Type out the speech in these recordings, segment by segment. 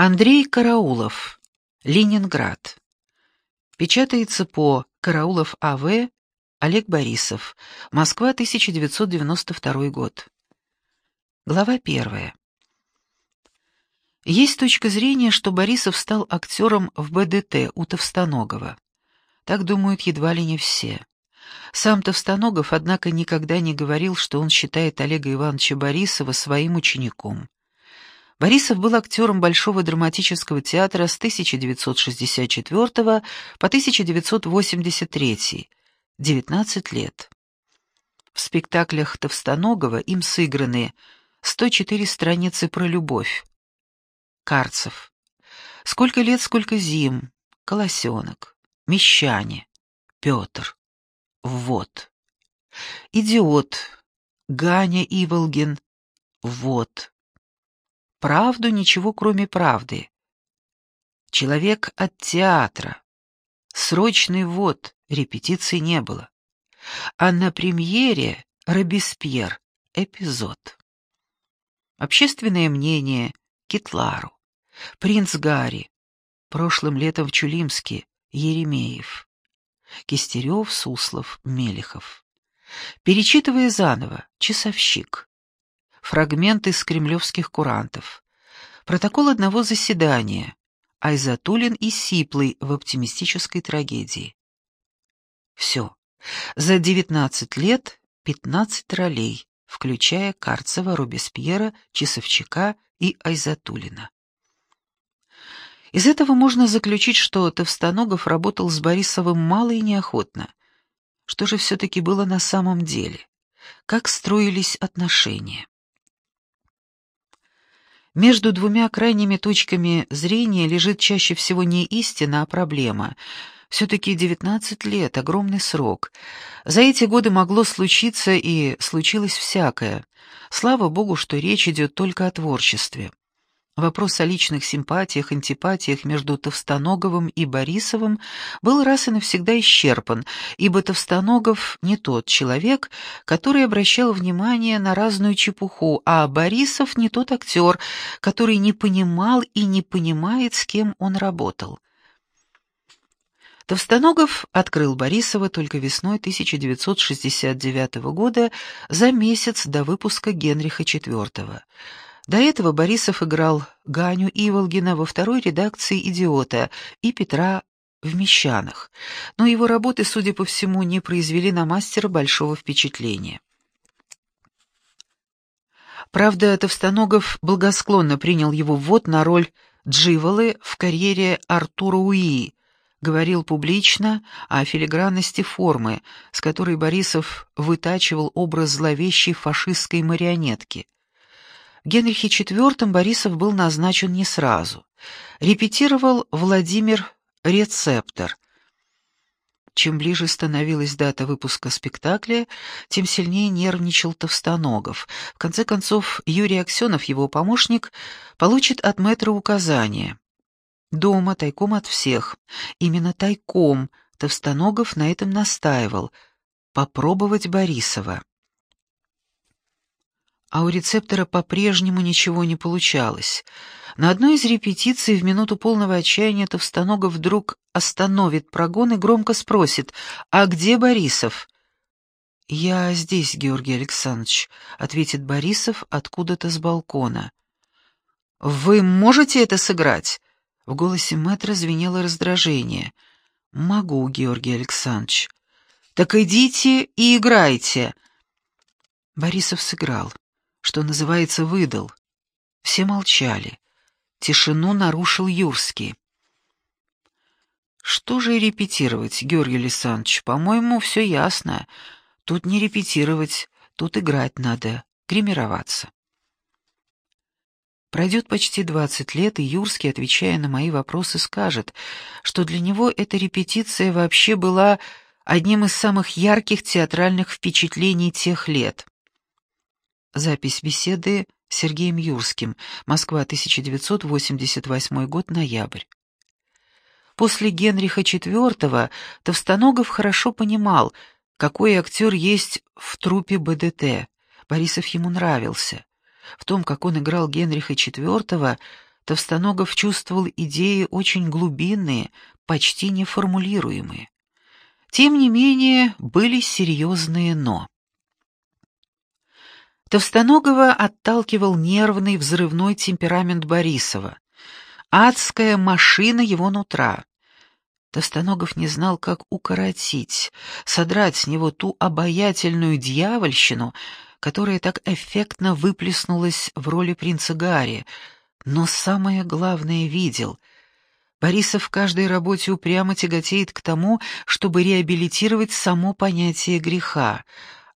Андрей Караулов. Ленинград. Печатается по Караулов А.В. Олег Борисов. Москва, 1992 год. Глава первая. Есть точка зрения, что Борисов стал актером в БДТ у Товстоногова. Так думают едва ли не все. Сам Товстоногов, однако, никогда не говорил, что он считает Олега Ивановича Борисова своим учеником. Борисов был актером Большого драматического театра с 1964 по 1983, 19 лет. В спектаклях Товстоногова им сыграны 104 страницы про любовь. Карцев. Сколько лет, сколько зим. Колосенок. Мещане. Петр. Вот. Идиот. Ганя Иволгин. Вот правду ничего, кроме правды. Человек от театра. Срочный ввод, репетиции не было. А на премьере Робеспьер, эпизод. Общественное мнение, Китлару. Принц Гарри. Прошлым летом в Чулимске, Еремеев. Кистерев, Суслов, Мелехов. Перечитывая заново, часовщик фрагменты из кремлевских курантов, протокол одного заседания, Айзатулин и Сиплый в оптимистической трагедии. Все. За 19 лет 15 ролей, включая Карцева, Робеспьера, Часовчака и Айзатулина. Из этого можно заключить, что Товстоногов работал с Борисовым мало и неохотно. Что же все-таки было на самом деле? Как строились отношения? Между двумя крайними точками зрения лежит чаще всего не истина, а проблема. Все-таки 19 лет — огромный срок. За эти годы могло случиться и случилось всякое. Слава богу, что речь идет только о творчестве. Вопрос о личных симпатиях, антипатиях между Товстоноговым и Борисовым был раз и навсегда исчерпан, ибо Товстоногов не тот человек, который обращал внимание на разную чепуху, а Борисов не тот актер, который не понимал и не понимает, с кем он работал. Товстоногов открыл Борисова только весной 1969 года, за месяц до выпуска Генриха IV. До этого Борисов играл Ганю Иволгина во второй редакции «Идиота» и Петра в «Мещанах», но его работы, судя по всему, не произвели на мастера большого впечатления. Правда, Товстоногов благосклонно принял его ввод на роль Дживолы в карьере Артура Уи, говорил публично о филигранности формы, с которой Борисов вытачивал образ зловещей фашистской марионетки – Генрихе IV Борисов был назначен не сразу. Репетировал Владимир Рецептор. Чем ближе становилась дата выпуска спектакля, тем сильнее нервничал Товстоногов. В конце концов, Юрий Аксенов, его помощник, получит от мэтра указание. Дома, тайком от всех. Именно тайком Товстоногов на этом настаивал. Попробовать Борисова. А у рецептора по-прежнему ничего не получалось. На одной из репетиций в минуту полного отчаяния Товстоногов вдруг остановит прогон и громко спросит «А где Борисов?» «Я здесь, Георгий Александрович», — ответит Борисов откуда-то с балкона. «Вы можете это сыграть?» В голосе мэтра звенело раздражение. «Могу, Георгий Александрович». «Так идите и играйте». Борисов сыграл что называется, выдал. Все молчали. Тишину нарушил Юрский. «Что же репетировать, Георгий Александрович? По-моему, все ясно. Тут не репетировать, тут играть надо, гримироваться». Пройдет почти двадцать лет, и Юрский, отвечая на мои вопросы, скажет, что для него эта репетиция вообще была одним из самых ярких театральных впечатлений тех лет. Запись беседы с Сергеем Юрским. Москва, 1988 год, ноябрь. После Генриха IV Товстоногов хорошо понимал, какой актер есть в труппе БДТ. Борисов ему нравился. В том, как он играл Генриха IV, Товстоногов чувствовал идеи очень глубинные, почти неформулируемые. Тем не менее, были серьезные «но». Товстоногова отталкивал нервный взрывной темперамент Борисова, адская машина его нутра. Товстоногов не знал, как укоротить, содрать с него ту обаятельную дьявольщину, которая так эффектно выплеснулась в роли принца Гарри, но самое главное видел. Борисов в каждой работе упрямо тяготеет к тому, чтобы реабилитировать само понятие греха,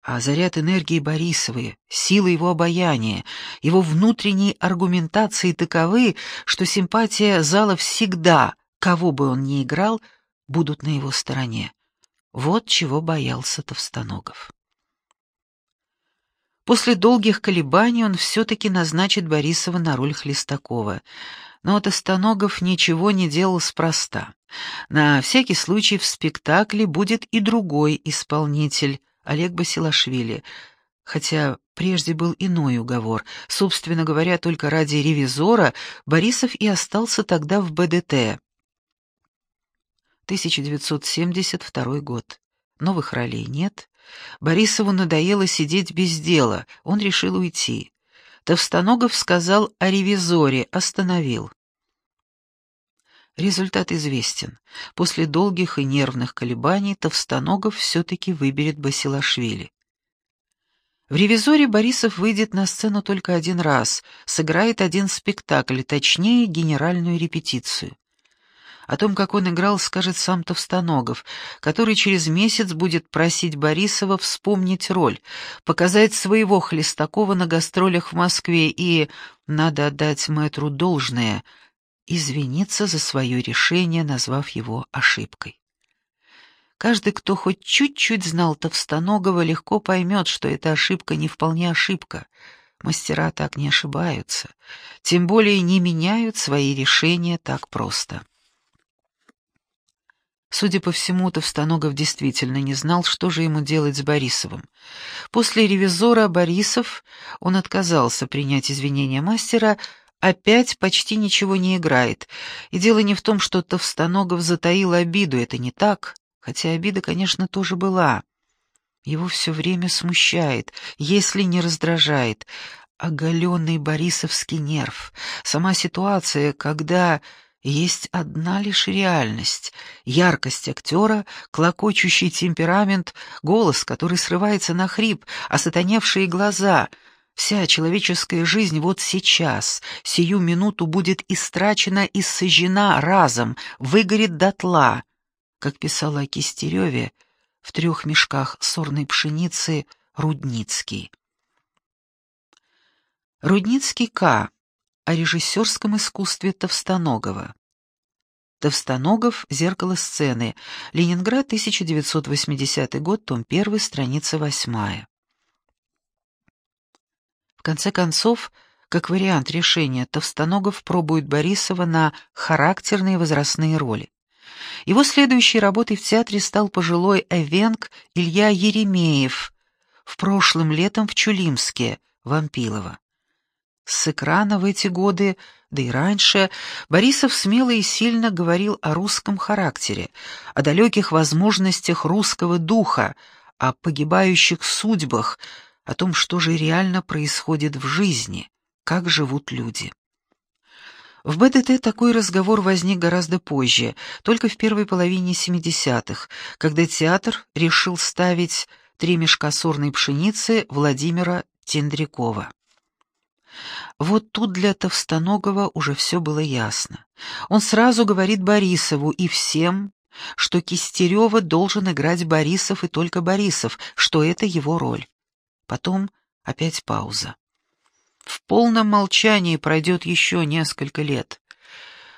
а заряд энергии Борисовой, сила его обаяния, его внутренней аргументации таковы, что симпатия зала всегда, кого бы он ни играл, будут на его стороне. Вот чего боялся Товстоногов. После долгих колебаний он все-таки назначит Борисова на роль Хлестакова. Но Тостоногов ничего не делал спроста. На всякий случай в спектакле будет и другой исполнитель, Олег Басилашвили, хотя прежде был иной уговор. Собственно говоря, только ради ревизора Борисов и остался тогда в БДТ. 1972 год. Новых ролей нет. Борисову надоело сидеть без дела, он решил уйти. Товстоногов сказал о ревизоре, остановил. Результат известен. После долгих и нервных колебаний Товстоногов все-таки выберет Басилашвили. В «Ревизоре» Борисов выйдет на сцену только один раз, сыграет один спектакль, точнее, генеральную репетицию. О том, как он играл, скажет сам Товстоногов, который через месяц будет просить Борисова вспомнить роль, показать своего Хлестакова на гастролях в Москве и, надо отдать мэтру должное, извиниться за свое решение, назвав его ошибкой. Каждый, кто хоть чуть-чуть знал Товстоногова, легко поймет, что эта ошибка не вполне ошибка. Мастера так не ошибаются, тем более не меняют свои решения так просто. Судя по всему, Товстоногов действительно не знал, что же ему делать с Борисовым. После ревизора Борисов он отказался принять извинения мастера, опять почти ничего не играет. И дело не в том, что Товстоногов затаил обиду, это не так, хотя обида, конечно, тоже была. Его все время смущает, если не раздражает. Оголенный борисовский нерв, сама ситуация, когда есть одна лишь реальность — яркость актера, клокочущий темперамент, голос, который срывается на хрип, осатаневшие глаза. Вся человеческая жизнь вот сейчас, сию минуту будет истрачена и сожжена разом, выгорит дотла, как писала о Кистереве в трех мешках сорной пшеницы Рудницкий. Рудницкий К о режиссерском искусстве Товстоногова. Товстоногов «Зеркало сцены», Ленинград, 1980 год, том 1, страница 8. В конце концов, как вариант решения, Товстоногов пробует Борисова на характерные возрастные роли. Его следующей работой в театре стал пожилой эвенк Илья Еремеев, в прошлом летом в Чулимске, Вампилово. С экрана в эти годы, да и раньше, Борисов смело и сильно говорил о русском характере, о далеких возможностях русского духа, о погибающих судьбах, о том, что же реально происходит в жизни, как живут люди. В БДТ такой разговор возник гораздо позже, только в первой половине 70-х, когда театр решил ставить «Три мешка сорной пшеницы» Владимира Тендрякова. Вот тут для Товстоногова уже все было ясно. Он сразу говорит Борисову и всем, что Кистерева должен играть Борисов и только Борисов, что это его роль. Потом опять пауза. В полном молчании пройдет еще несколько лет.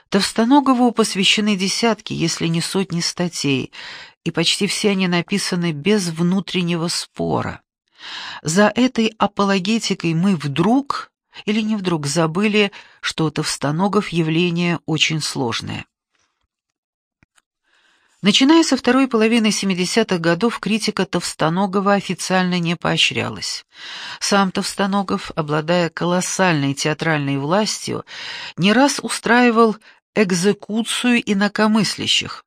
Товстоногову посвящены десятки, если не сотни статей, и почти все они написаны без внутреннего спора. За этой апологетикой мы вдруг или не вдруг забыли, что Товстоногов явление очень сложное. Начиная со второй половины 70-х годов критика Товстоногова официально не поощрялась. Сам Товстоногов, обладая колоссальной театральной властью, не раз устраивал экзекуцию инакомыслящих,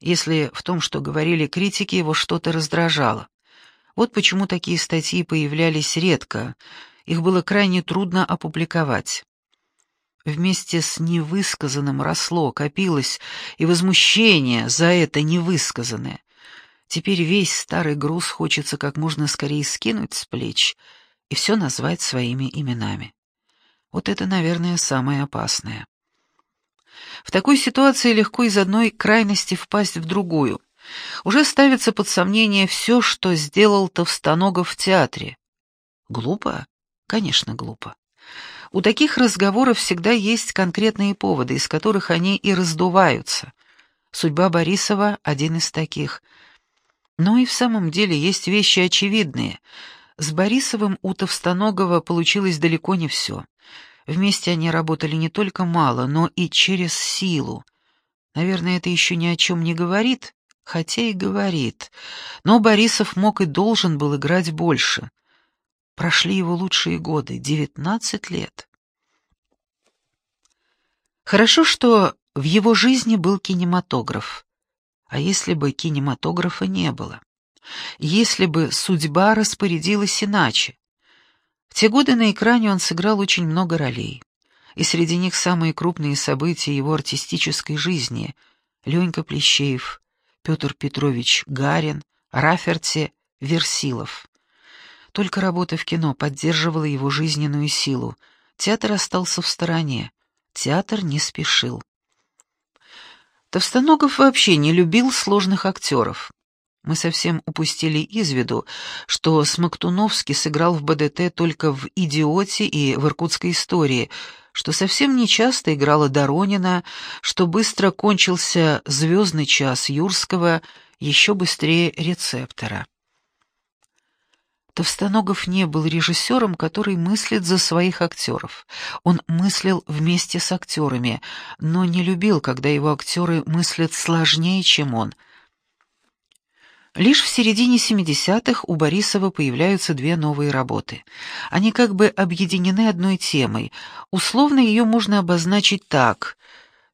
если в том, что говорили критики, его что-то раздражало. Вот почему такие статьи появлялись редко, их было крайне трудно опубликовать. Вместе с невысказанным росло, копилось и возмущение за это невысказанное. Теперь весь старый груз хочется как можно скорее скинуть с плеч и все назвать своими именами. Вот это, наверное, самое опасное. В такой ситуации легко из одной крайности впасть в другую. Уже ставится под сомнение все, что сделал Товстоногов в театре. Глупо? Конечно, глупо. У таких разговоров всегда есть конкретные поводы, из которых они и раздуваются. Судьба Борисова — один из таких. Но и в самом деле есть вещи очевидные. С Борисовым у Товстоногова получилось далеко не все. Вместе они работали не только мало, но и через силу. Наверное, это еще ни о чем не говорит, хотя и говорит. Но Борисов мог и должен был играть больше. Прошли его лучшие годы, девятнадцать лет. Хорошо, что в его жизни был кинематограф. А если бы кинематографа не было? Если бы судьба распорядилась иначе? В те годы на экране он сыграл очень много ролей. И среди них самые крупные события его артистической жизни — Ленька Плещеев, Петр Петрович Гарин, Раферти, Версилов. Только работа в кино поддерживала его жизненную силу. Театр остался в стороне. Театр не спешил. Товстоногов вообще не любил сложных актеров. Мы совсем упустили из виду, что Смоктуновский сыграл в БДТ только в «Идиоте» и в «Иркутской истории», что совсем нечасто играла Доронина, что быстро кончился «Звездный час» Юрского, еще быстрее «Рецептора». Товстоногов не был режиссером, который мыслит за своих актеров. Он мыслил вместе с актерами, но не любил, когда его актеры мыслят сложнее, чем он. Лишь в середине 70-х у Борисова появляются две новые работы. Они как бы объединены одной темой. Условно ее можно обозначить так.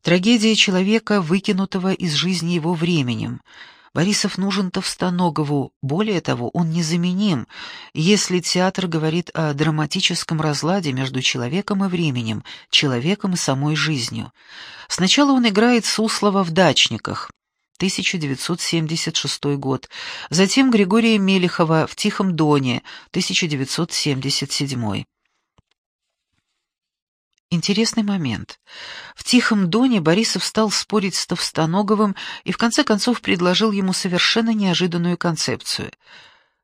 Трагедия человека, выкинутого из жизни его временем — Борисов нужен Товстоногову, более того, он незаменим, если театр говорит о драматическом разладе между человеком и временем, человеком и самой жизнью. Сначала он играет Суслова в «Дачниках», 1976 год, затем Григория Мелехова в «Тихом доне», 1977. Интересный момент. В «Тихом доне» Борисов стал спорить с Товстоноговым и в конце концов предложил ему совершенно неожиданную концепцию.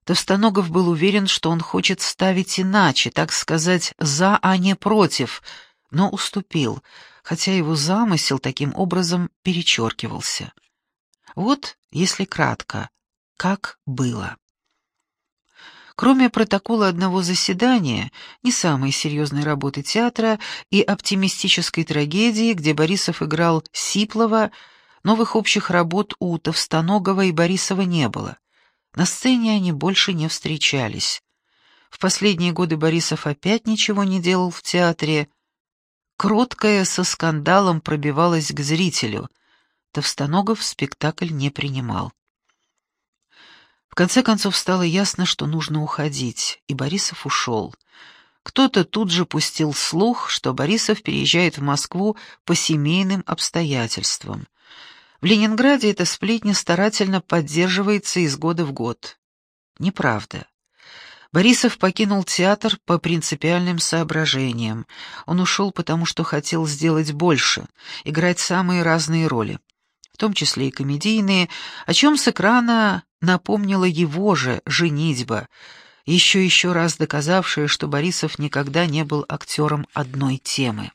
Товстоногов был уверен, что он хочет ставить иначе, так сказать, «за», а не «против», но уступил, хотя его замысел таким образом перечеркивался. Вот, если кратко, как было. Кроме протокола одного заседания, не самой серьезной работы театра и оптимистической трагедии, где Борисов играл Сиплова, новых общих работ у Товстоногова и Борисова не было. На сцене они больше не встречались. В последние годы Борисов опять ничего не делал в театре. Кроткая со скандалом пробивалась к зрителю. Товстоногов спектакль не принимал. В конце концов стало ясно, что нужно уходить, и Борисов ушел. Кто-то тут же пустил слух, что Борисов переезжает в Москву по семейным обстоятельствам. В Ленинграде эта сплетня старательно поддерживается из года в год. Неправда. Борисов покинул театр по принципиальным соображениям. Он ушел потому, что хотел сделать больше, играть самые разные роли том числе и комедийные, о чем с экрана напомнила его же «Женитьба», еще еще раз доказавшая, что Борисов никогда не был актером одной темы.